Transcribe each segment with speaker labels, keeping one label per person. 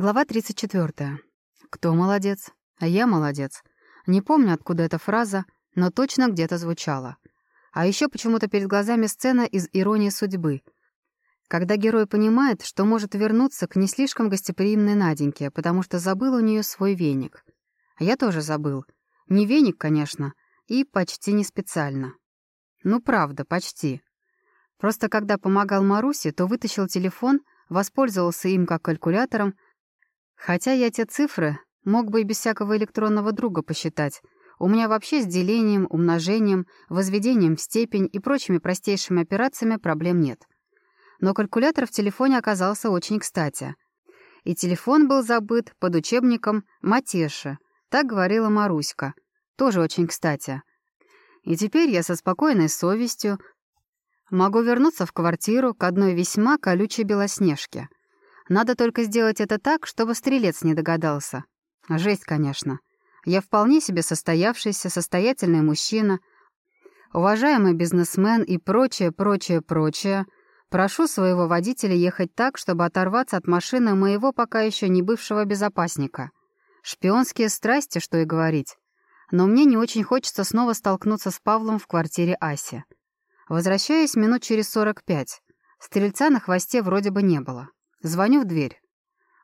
Speaker 1: Глава 34. Кто молодец? А я молодец. Не помню, откуда эта фраза, но точно где-то звучала. А еще почему-то перед глазами сцена из «Иронии судьбы», когда герой понимает, что может вернуться к не слишком гостеприимной Наденьке, потому что забыл у нее свой веник. А я тоже забыл. Не веник, конечно, и почти не специально. Ну, правда, почти. Просто когда помогал Марусе, то вытащил телефон, воспользовался им как калькулятором, Хотя я те цифры мог бы и без всякого электронного друга посчитать. У меня вообще с делением, умножением, возведением в степень и прочими простейшими операциями проблем нет. Но калькулятор в телефоне оказался очень кстати. И телефон был забыт под учебником «Матеши», так говорила Маруська. Тоже очень кстати. И теперь я со спокойной совестью могу вернуться в квартиру к одной весьма колючей белоснежке — надо только сделать это так, чтобы стрелец не догадался. Жесть, конечно. Я вполне себе состоявшийся, состоятельный мужчина, уважаемый бизнесмен и прочее, прочее, прочее. Прошу своего водителя ехать так, чтобы оторваться от машины моего пока еще не бывшего безопасника. Шпионские страсти, что и говорить. Но мне не очень хочется снова столкнуться с Павлом в квартире Аси. Возвращаюсь минут через 45. Стрельца на хвосте вроде бы не было. Звоню в дверь.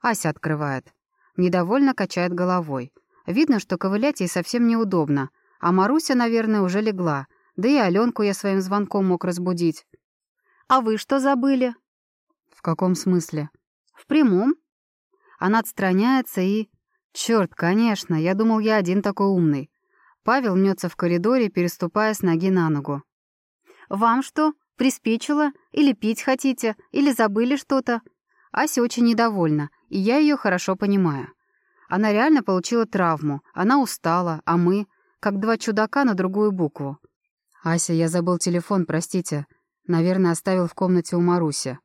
Speaker 1: Ася открывает. Недовольно качает головой. Видно, что ковылять ей совсем неудобно. А Маруся, наверное, уже легла. Да и Аленку я своим звонком мог разбудить. «А вы что забыли?» «В каком смысле?» «В прямом». Она отстраняется и... Черт, конечно, я думал, я один такой умный. Павел мнется в коридоре, переступая с ноги на ногу. «Вам что, приспичило? Или пить хотите? Или забыли что-то? Ася очень недовольна, и я ее хорошо понимаю. Она реально получила травму, она устала, а мы — как два чудака на другую букву. «Ася, я забыл телефон, простите. Наверное, оставил в комнате у Маруси».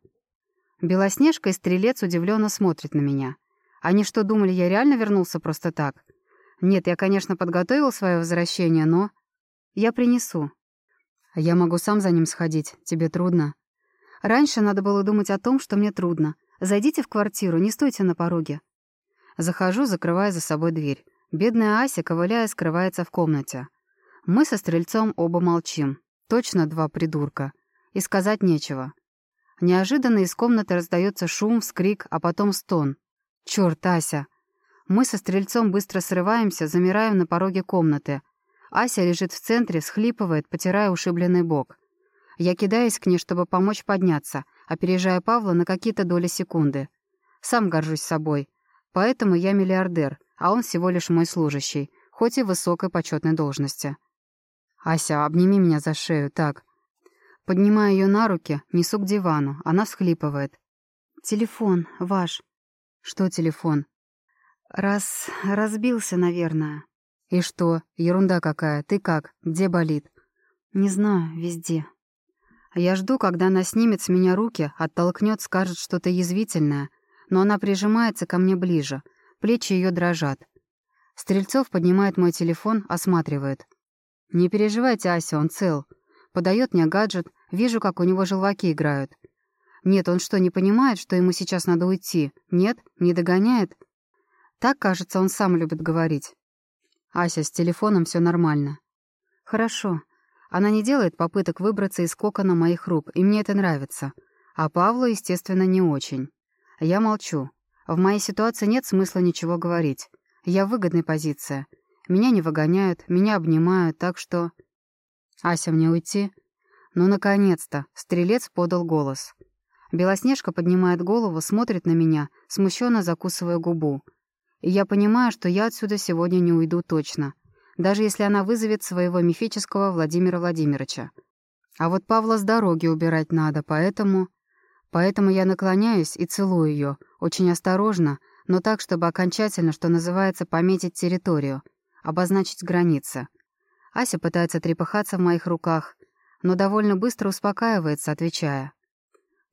Speaker 1: Белоснежка и Стрелец удивленно смотрят на меня. Они что, думали, я реально вернулся просто так? Нет, я, конечно, подготовил свое возвращение, но... Я принесу. Я могу сам за ним сходить. Тебе трудно? Раньше надо было думать о том, что мне трудно, Зайдите в квартиру, не стойте на пороге». Захожу, закрывая за собой дверь. Бедная Ася, ковыляя, скрывается в комнате. Мы со Стрельцом оба молчим. Точно два придурка. И сказать нечего. Неожиданно из комнаты раздается шум, вскрик, а потом стон. «Чёрт, Ася!» Мы со Стрельцом быстро срываемся, замираем на пороге комнаты. Ася лежит в центре, схлипывает, потирая ушибленный бок. Я кидаюсь к ней, чтобы помочь подняться — опережая Павла на какие-то доли секунды. Сам горжусь собой. Поэтому я миллиардер, а он всего лишь мой служащий, хоть и высокой почетной должности. «Ася, обними меня за шею, так». Поднимаю ее на руки, несу к дивану, она всхлипывает. «Телефон ваш». «Что телефон?» «Раз... разбился, наверное». «И что? Ерунда какая. Ты как? Где болит?» «Не знаю, везде». Я жду, когда она снимет с меня руки, оттолкнет, скажет что-то язвительное, но она прижимается ко мне ближе, плечи ее дрожат. Стрельцов поднимает мой телефон, осматривает. «Не переживайте, Ася, он цел». Подает мне гаджет, вижу, как у него желваки играют. Нет, он что, не понимает, что ему сейчас надо уйти? Нет? Не догоняет? Так, кажется, он сам любит говорить. Ася, с телефоном все нормально. Хорошо. Она не делает попыток выбраться из кокона моих рук, и мне это нравится. А Павлу, естественно, не очень. Я молчу. В моей ситуации нет смысла ничего говорить. Я в выгодной позиции. Меня не выгоняют, меня обнимают, так что... «Ася, мне уйти?» «Ну, наконец-то!» — стрелец подал голос. Белоснежка поднимает голову, смотрит на меня, смущенно закусывая губу. И я понимаю, что я отсюда сегодня не уйду точно даже если она вызовет своего мифического Владимира Владимировича. А вот Павла с дороги убирать надо, поэтому... Поэтому я наклоняюсь и целую ее, очень осторожно, но так, чтобы окончательно, что называется, пометить территорию, обозначить границы. Ася пытается трепыхаться в моих руках, но довольно быстро успокаивается, отвечая.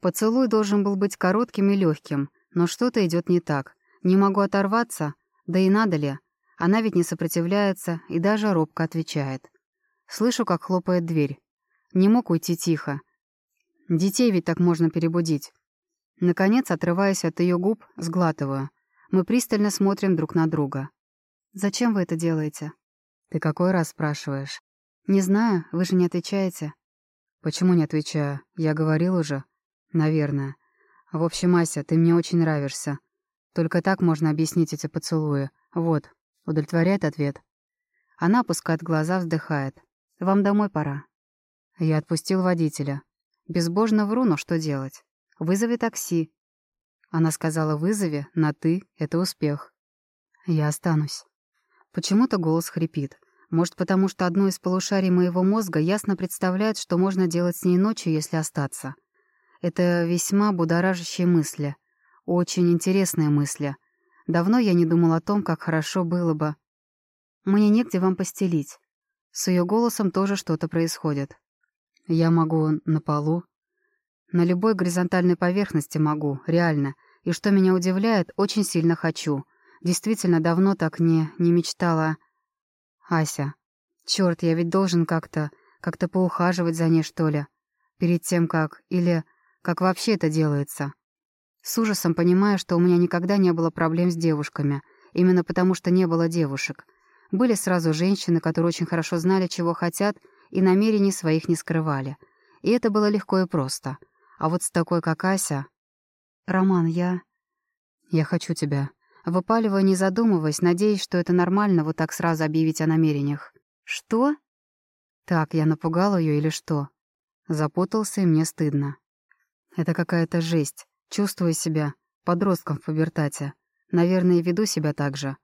Speaker 1: Поцелуй должен был быть коротким и легким, но что-то идет не так. Не могу оторваться, да и надо ли. Она ведь не сопротивляется и даже робко отвечает. Слышу, как хлопает дверь. Не мог уйти тихо. Детей ведь так можно перебудить. Наконец, отрываясь от ее губ, сглатываю. Мы пристально смотрим друг на друга. «Зачем вы это делаете?» «Ты какой раз спрашиваешь?» «Не знаю, вы же не отвечаете». «Почему не отвечаю? Я говорил уже?» «Наверное. В общем, Ася, ты мне очень нравишься. Только так можно объяснить эти поцелуи. Вот, удовлетворяет ответ?» Она опускает глаза, вздыхает. «Вам домой пора». Я отпустил водителя. Безбожно вру, но что делать? Вызови такси. Она сказала «вызови», на «ты» — это успех. Я останусь. Почему-то голос хрипит. Может, потому что одно из полушарий моего мозга ясно представляет, что можно делать с ней ночью, если остаться. Это весьма будоражащие мысли. Очень интересные мысли. Давно я не думал о том, как хорошо было бы. Мне негде вам постелить. С ее голосом тоже что-то происходит. Я могу на полу. На любой горизонтальной поверхности могу, реально. И что меня удивляет, очень сильно хочу. Действительно, давно так не, не мечтала. Ася. Черт, я ведь должен как-то, как-то поухаживать за ней, что ли. Перед тем, как... Или как вообще это делается. С ужасом понимаю, что у меня никогда не было проблем с девушками. Именно потому, что не было девушек. Были сразу женщины, которые очень хорошо знали, чего хотят, и намерений своих не скрывали. И это было легко и просто. А вот с такой, как Ася... «Роман, я...» «Я хочу тебя». Выпаливаю, не задумываясь, надеясь, что это нормально вот так сразу объявить о намерениях. «Что?» «Так, я напугал ее или что?» Запутался, и мне стыдно. Это какая-то жесть. Чувствую себя подростком в пубертате. Наверное, веду себя так же.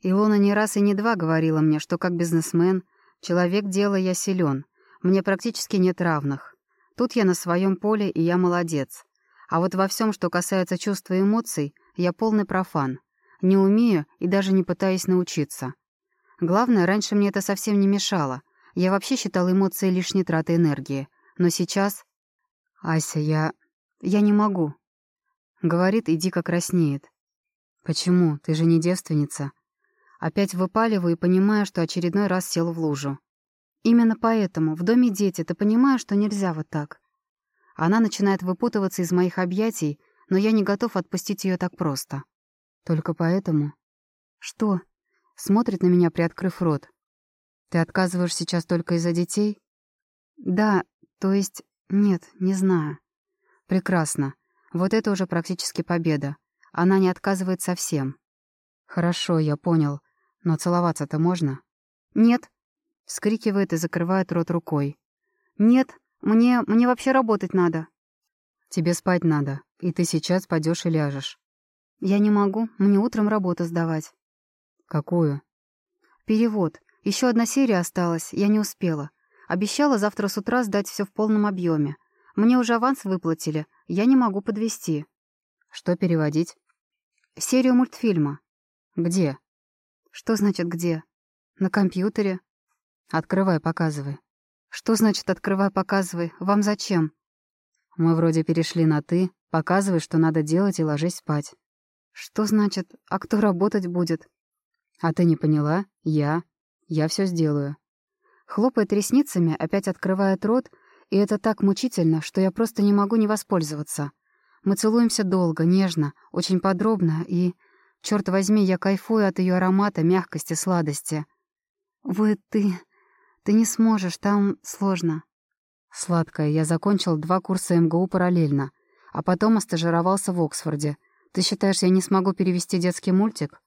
Speaker 1: Илона не раз и не два говорила мне, что как бизнесмен Человек дела я силен. Мне практически нет равных. Тут я на своем поле, и я молодец. А вот во всем, что касается чувств и эмоций, я полный профан. Не умею и даже не пытаюсь научиться. Главное, раньше мне это совсем не мешало. Я вообще считал эмоции лишней тратой энергии. Но сейчас... «Ася, я... я не могу». Говорит и дико краснеет. «Почему? Ты же не девственница». Опять выпаливаю и понимаю, что очередной раз сел в лужу. Именно поэтому в доме дети, ты понимаешь, что нельзя вот так. Она начинает выпутываться из моих объятий, но я не готов отпустить ее так просто. Только поэтому... Что? Смотрит на меня, приоткрыв рот. Ты отказываешь сейчас только из-за детей? Да, то есть... Нет, не знаю. Прекрасно. Вот это уже практически победа. Она не отказывает совсем. Хорошо, я понял. Но целоваться-то можно? Нет. Вскрикивает и закрывает рот рукой. Нет, мне, мне вообще работать надо. Тебе спать надо, и ты сейчас пойдешь и ляжешь. Я не могу, мне утром работу сдавать. Какую? Перевод. Еще одна серия осталась, я не успела. Обещала завтра с утра сдать все в полном объеме. Мне уже аванс выплатили, я не могу подвести. Что переводить? Серию мультфильма. Где? Что значит «где»? На компьютере. Открывай, показывай. Что значит «открывай, показывай»? Вам зачем? Мы вроде перешли на «ты». Показывай, что надо делать, и ложись спать. Что значит «а кто работать будет»? А ты не поняла? Я. Я все сделаю. Хлопает ресницами, опять открывает рот, и это так мучительно, что я просто не могу не воспользоваться. Мы целуемся долго, нежно, очень подробно и... Черт возьми, я кайфую от ее аромата, мягкости, сладости. Вы, ты... Ты не сможешь, там сложно. Сладкая, я закончил два курса МГУ параллельно, а потом остажировался в Оксфорде. Ты считаешь, я не смогу перевести детский мультик?